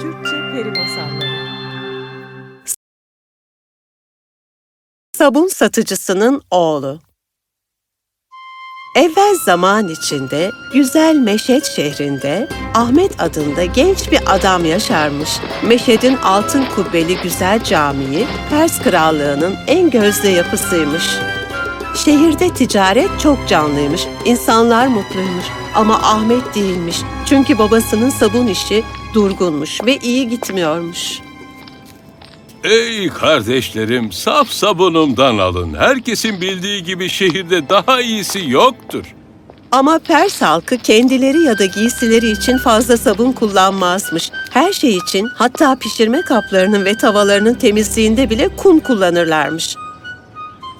Türkçe Peri Masalları Sabun satıcısının oğlu Evvel zaman içinde güzel Meşet şehrinde Ahmet adında genç bir adam yaşarmış. Meşet'in altın kubbeli güzel camii Pers krallığının en gözde yapısıymış. Şehirde ticaret çok canlıymış, insanlar mutluymuş ama Ahmet değilmiş. Çünkü babasının sabun işi durgunmuş ve iyi gitmiyormuş. Ey kardeşlerim, saf sabunumdan alın. Herkesin bildiği gibi şehirde daha iyisi yoktur. Ama Pers halkı kendileri ya da giysileri için fazla sabun kullanmazmış. Her şey için hatta pişirme kaplarının ve tavalarının temizliğinde bile kum kullanırlarmış.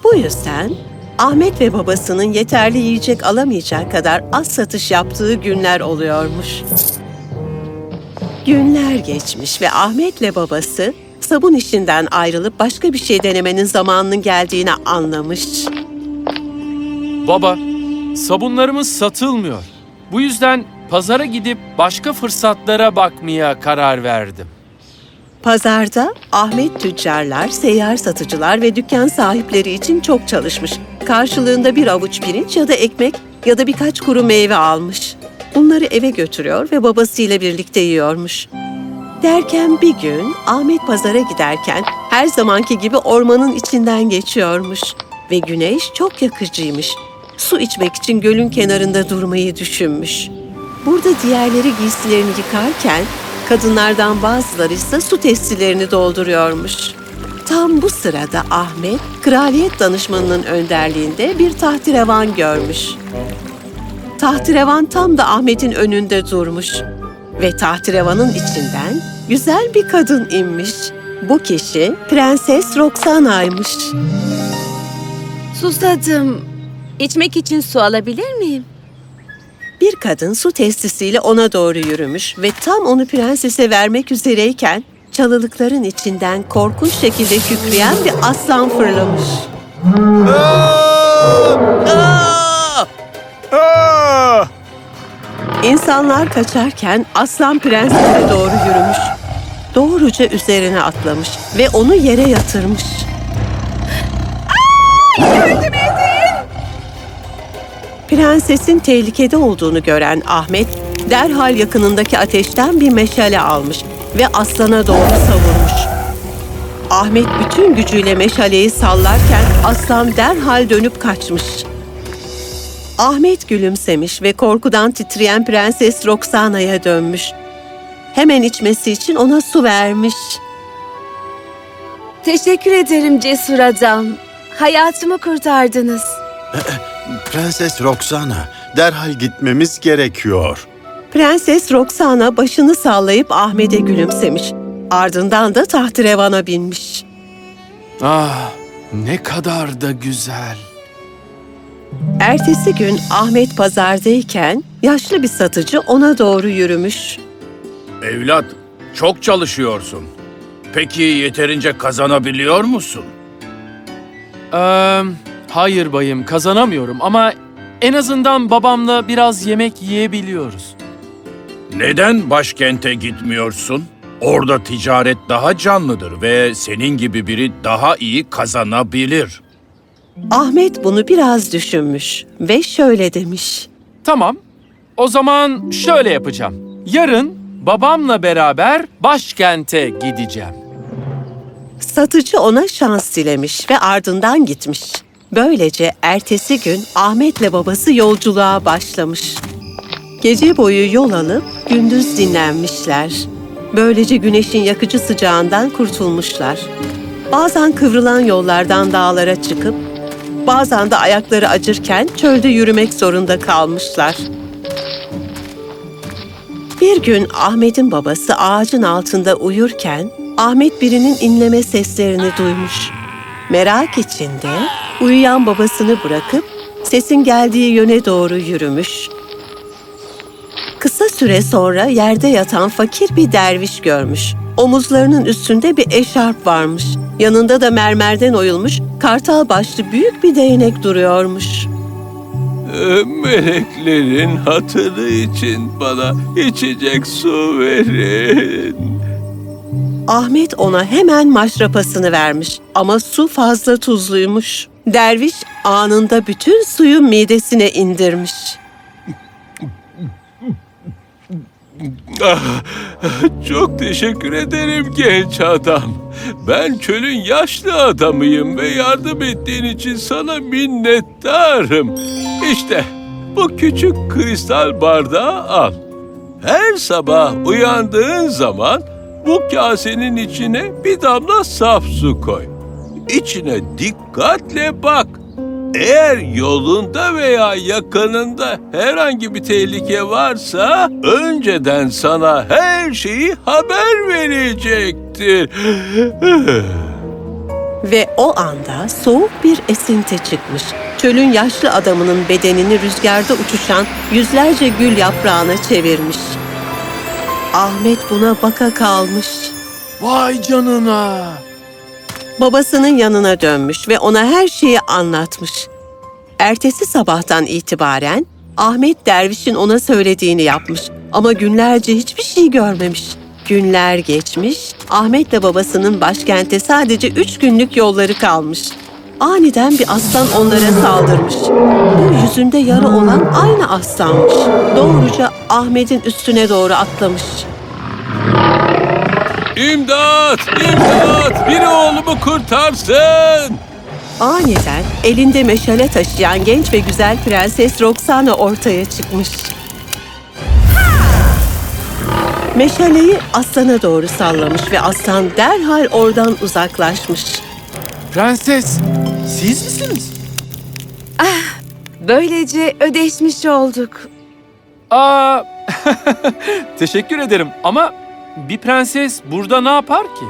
Bu yüzden Ahmet ve babasının yeterli yiyecek alamayacağı kadar az satış yaptığı günler oluyormuş. Günler geçmiş ve Ahmet'le babası sabun işinden ayrılıp başka bir şey denemenin zamanının geldiğini anlamış. Baba, sabunlarımız satılmıyor. Bu yüzden pazara gidip başka fırsatlara bakmaya karar verdim. Pazarda Ahmet tüccarlar, seyyar satıcılar ve dükkan sahipleri için çok çalışmış. Karşılığında bir avuç pirinç ya da ekmek ya da birkaç kuru meyve almış. Bunları eve götürüyor ve babasıyla birlikte yiyormuş. Derken bir gün Ahmet pazara giderken her zamanki gibi ormanın içinden geçiyormuş. Ve güneş çok yakıcıymış. Su içmek için gölün kenarında durmayı düşünmüş. Burada diğerleri giysilerini yıkarken kadınlardan bazıları ise su testilerini dolduruyormuş. Tam bu sırada Ahmet, kraliyet danışmanının önderliğinde bir tahterevan görmüş. Tahterevan tam da Ahmet'in önünde durmuş. Ve tahterevanın içinden güzel bir kadın inmiş. Bu kişi Prenses Roxana'ymış. Susadım. İçmek için su alabilir miyim? Bir kadın su testisiyle ona doğru yürümüş ve tam onu prensese vermek üzereyken çalılıkların içinden korkunç şekilde kükreyen bir aslan fırlamış. İnsanlar kaçarken aslan prensese doğru yürümüş. Doğruca üzerine atlamış ve onu yere yatırmış. Prensesin tehlikede olduğunu gören Ahmet, derhal yakınındaki ateşten bir meşale almış ve aslana doğru savurmuş. Ahmet bütün gücüyle meşaleyi sallarken aslan derhal dönüp kaçmış. Ahmet gülümsemiş ve korkudan titreyen Prenses Roxana'ya dönmüş. Hemen içmesi için ona su vermiş. Teşekkür ederim cesur adam. Hayatımı kurtardınız. Prenses Roxana, derhal gitmemiz gerekiyor. Prenses Roxana başını sallayıp Ahmet'e gülümsemiş. Ardından da tahterevana binmiş. Ah, ne kadar da güzel. Ertesi gün Ahmet pazardayken yaşlı bir satıcı ona doğru yürümüş. Evlat, çok çalışıyorsun. Peki yeterince kazanabiliyor musun? Ee, hayır bayım, kazanamıyorum ama en azından babamla biraz yemek yiyebiliyoruz. Neden başkente gitmiyorsun? Orada ticaret daha canlıdır ve senin gibi biri daha iyi kazanabilir. Ahmet bunu biraz düşünmüş ve şöyle demiş. Tamam, o zaman şöyle yapacağım. Yarın babamla beraber başkente gideceğim. Satıcı ona şans dilemiş ve ardından gitmiş. Böylece ertesi gün Ahmet'le babası yolculuğa başlamış. Gece boyu yol alıp gündüz dinlenmişler. Böylece güneşin yakıcı sıcağından kurtulmuşlar. Bazen kıvrılan yollardan dağlara çıkıp, bazen de ayakları acırken çölde yürümek zorunda kalmışlar. Bir gün Ahmet'in babası ağacın altında uyurken Ahmet birinin inleme seslerini duymuş. Merak içinde uyuyan babasını bırakıp sesin geldiği yöne doğru yürümüş. Kısa süre sonra yerde yatan fakir bir derviş görmüş. Omuzlarının üstünde bir eşarp varmış. Yanında da mermerden oyulmuş kartal başlı büyük bir değnek duruyormuş. Ee, Meleklerin hatırı için bana içecek su verin. Ahmet ona hemen maşrapasını vermiş ama su fazla tuzluymuş. Derviş anında bütün suyu midesine indirmiş. Çok teşekkür ederim genç adam. Ben çölün yaşlı adamıyım ve yardım ettiğin için sana minnettarım. İşte bu küçük kristal bardağı al. Her sabah uyandığın zaman bu kasenin içine bir damla saf su koy. İçine dikkatle bak. Eğer yolunda veya yakınında herhangi bir tehlike varsa önceden sana her şeyi haber verecektir. Ve o anda soğuk bir esinti çıkmış. Çölün yaşlı adamının bedenini rüzgarda uçuşan yüzlerce gül yaprağına çevirmiş. Ahmet buna baka kalmış. Vay canına. Babasının yanına dönmüş ve ona her şeyi anlatmış. Ertesi sabahtan itibaren Ahmet dervişin ona söylediğini yapmış ama günlerce hiçbir şey görmemiş. Günler geçmiş, Ahmet'le babasının başkente sadece üç günlük yolları kalmış. Aniden bir aslan onlara saldırmış. Bu yüzünde yara olan aynı aslanmış. Doğruca Ahmet'in üstüne doğru atlamış. İmdat! İmdat! Biri oğlumu kurtarsın! Aniden elinde meşale taşıyan genç ve güzel prenses Roxana ortaya çıkmış. Meşaleyi aslana doğru sallamış ve aslan derhal oradan uzaklaşmış. Prenses, siz misiniz? Böylece ödeşmiş olduk. Aa, teşekkür ederim ama bir prenses burada ne yapar ki?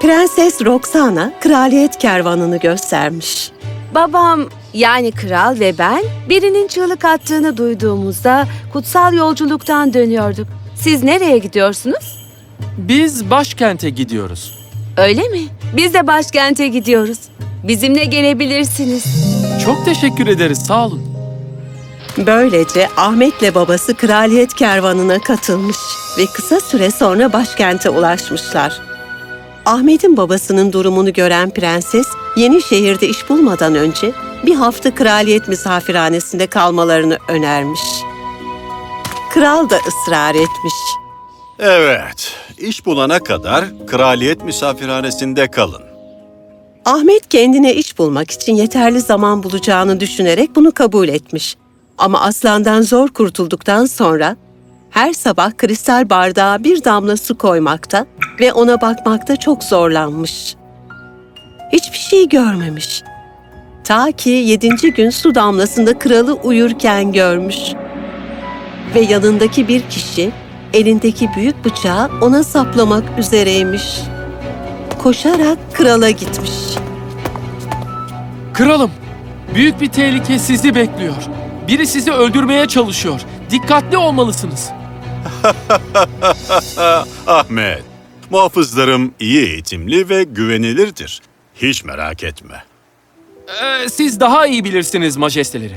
Prenses Roxana kraliyet kervanını göstermiş. Babam yani kral ve ben birinin çığlık attığını duyduğumuzda kutsal yolculuktan dönüyorduk. Siz nereye gidiyorsunuz? Biz başkente gidiyoruz. Öyle mi? Biz de başkente gidiyoruz. Bizimle gelebilirsiniz. Çok teşekkür ederiz, sağ olun. Böylece Ahmet'le babası kraliyet kervanına katılmış ve kısa süre sonra başkente ulaşmışlar. Ahmet'in babasının durumunu gören prenses, yeni şehirde iş bulmadan önce bir hafta kraliyet misafirhanesinde kalmalarını önermiş. Kral da ısrar etmiş. Evet, iş bulana kadar kraliyet misafirhanesinde kalın. Ahmet kendine iş bulmak için yeterli zaman bulacağını düşünerek bunu kabul etmiş. Ama aslandan zor kurtulduktan sonra her sabah kristal bardağa bir damla su koymakta ve ona bakmakta çok zorlanmış. Hiçbir şey görmemiş. Ta ki yedinci gün su damlasında kralı uyurken görmüş. Ve yanındaki bir kişi elindeki büyük bıçağı ona saplamak üzereymiş. Koşarak krala gitmiş. Kralım, büyük bir tehlike sizi bekliyor. Biri sizi öldürmeye çalışıyor. Dikkatli olmalısınız. Ahmet, muhafızlarım iyi eğitimli ve güvenilirdir. Hiç merak etme. Ee, siz daha iyi bilirsiniz majesteleri.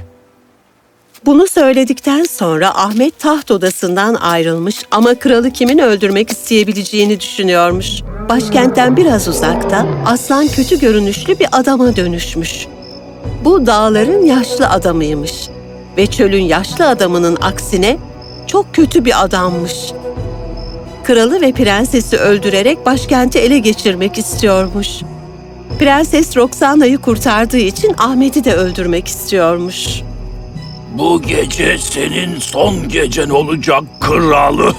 Bunu söyledikten sonra Ahmet taht odasından ayrılmış ama kralı kimin öldürmek isteyebileceğini düşünüyormuş. Başkentten biraz uzakta aslan kötü görünüşlü bir adama dönüşmüş. Bu dağların yaşlı adamıymış ve çölün yaşlı adamının aksine çok kötü bir adammış. Kralı ve prensesi öldürerek başkenti ele geçirmek istiyormuş. Prenses Roxana'yı kurtardığı için Ahmet'i de öldürmek istiyormuş. Bu gece senin son gecen olacak kralı.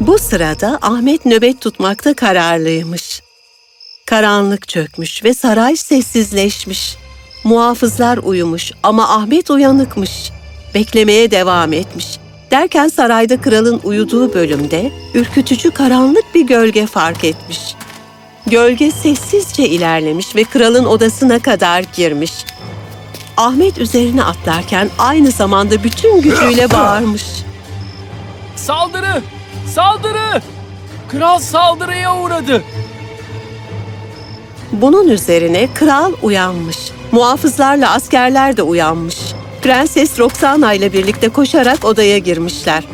Bu sırada Ahmet nöbet tutmakta kararlıymış. Karanlık çökmüş ve saray sessizleşmiş. Muhafızlar uyumuş ama Ahmet uyanıkmış. Beklemeye devam etmiş. Derken sarayda kralın uyuduğu bölümde ürkütücü karanlık bir gölge fark etmiş. Gölge sessizce ilerlemiş ve kralın odasına kadar girmiş. Ahmet üzerine atlarken aynı zamanda bütün gücüyle bağırmış. Saldırı! Saldırı! Kral saldırıya uğradı. Bunun üzerine kral uyanmış. Muhafızlarla askerler de uyanmış. Prenses Roxana ile birlikte koşarak odaya girmişler.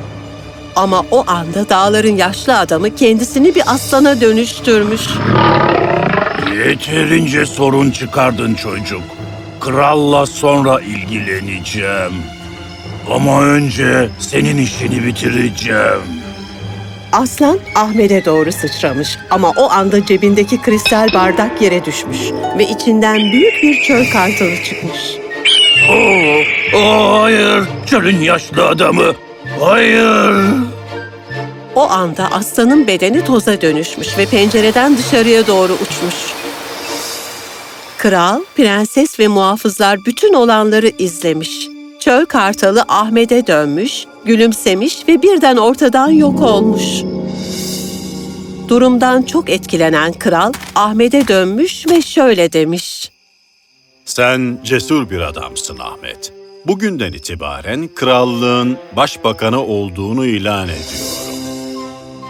Ama o anda dağların yaşlı adamı kendisini bir aslana dönüştürmüş. Yeterince sorun çıkardın çocuk. Kralla sonra ilgileneceğim. Ama önce senin işini bitireceğim. Aslan Ahmet'e doğru sıçramış ama o anda cebindeki kristal bardak yere düşmüş ve içinden büyük bir çöl kartalı çıkmış. Oo, oo, hayır, çölün yaşlı adamı. Hayır. O anda aslanın bedeni toza dönüşmüş ve pencereden dışarıya doğru uçmuş. Kral, prenses ve muhafızlar bütün olanları izlemiş. Çöl kartalı Ahmet'e dönmüş, gülümsemiş ve birden ortadan yok olmuş. Durumdan çok etkilenen kral Ahmet'e dönmüş ve şöyle demiş. Sen cesur bir adamsın Ahmet. Bugünden itibaren krallığın başbakanı olduğunu ilan ediyorum.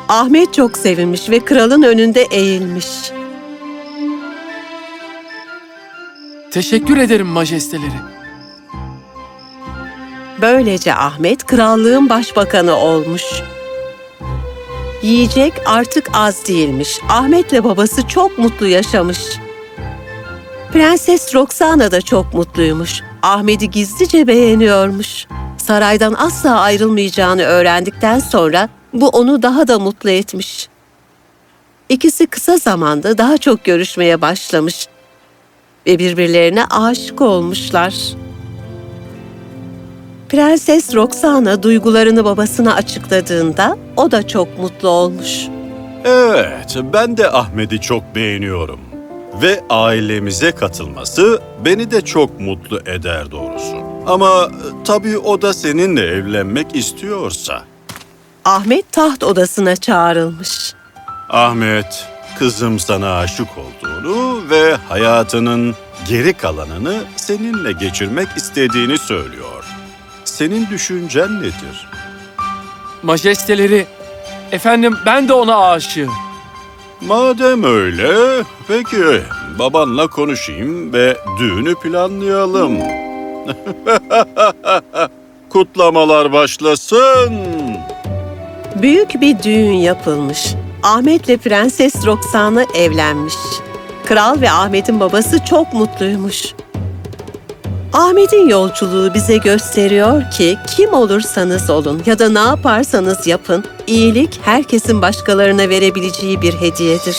Ahmet çok sevinmiş ve kralın önünde eğilmiş. Teşekkür ederim majesteleri. Böylece Ahmet krallığın başbakanı olmuş. Yiyecek artık az değilmiş. Ahmet'le babası çok mutlu yaşamış. Prenses Roxana da çok mutluymuş. Ahmet'i gizlice beğeniyormuş. Saraydan asla ayrılmayacağını öğrendikten sonra bu onu daha da mutlu etmiş. İkisi kısa zamanda daha çok görüşmeye başlamış ve birbirlerine aşık olmuşlar. Prenses Roxana duygularını babasına açıkladığında o da çok mutlu olmuş. Evet, ben de Ahmet'i çok beğeniyorum. Ve ailemize katılması beni de çok mutlu eder doğrusu. Ama e, tabii o da seninle evlenmek istiyorsa. Ahmet taht odasına çağrılmış. Ahmet, kızım sana aşık olduğunu ve hayatının geri kalanını seninle geçirmek istediğini söylüyor. Senin düşüncen nedir? Majesteleri, efendim ben de ona aşığım. Madem öyle, peki babanla konuşayım ve düğünü planlayalım. Kutlamalar başlasın. Büyük bir düğün yapılmış. Ahmet'le Prenses Roxana evlenmiş. Kral ve Ahmet'in babası çok mutluymuş. Ahmet'in yolculuğu bize gösteriyor ki kim olursanız olun ya da ne yaparsanız yapın, iyilik herkesin başkalarına verebileceği bir hediyedir.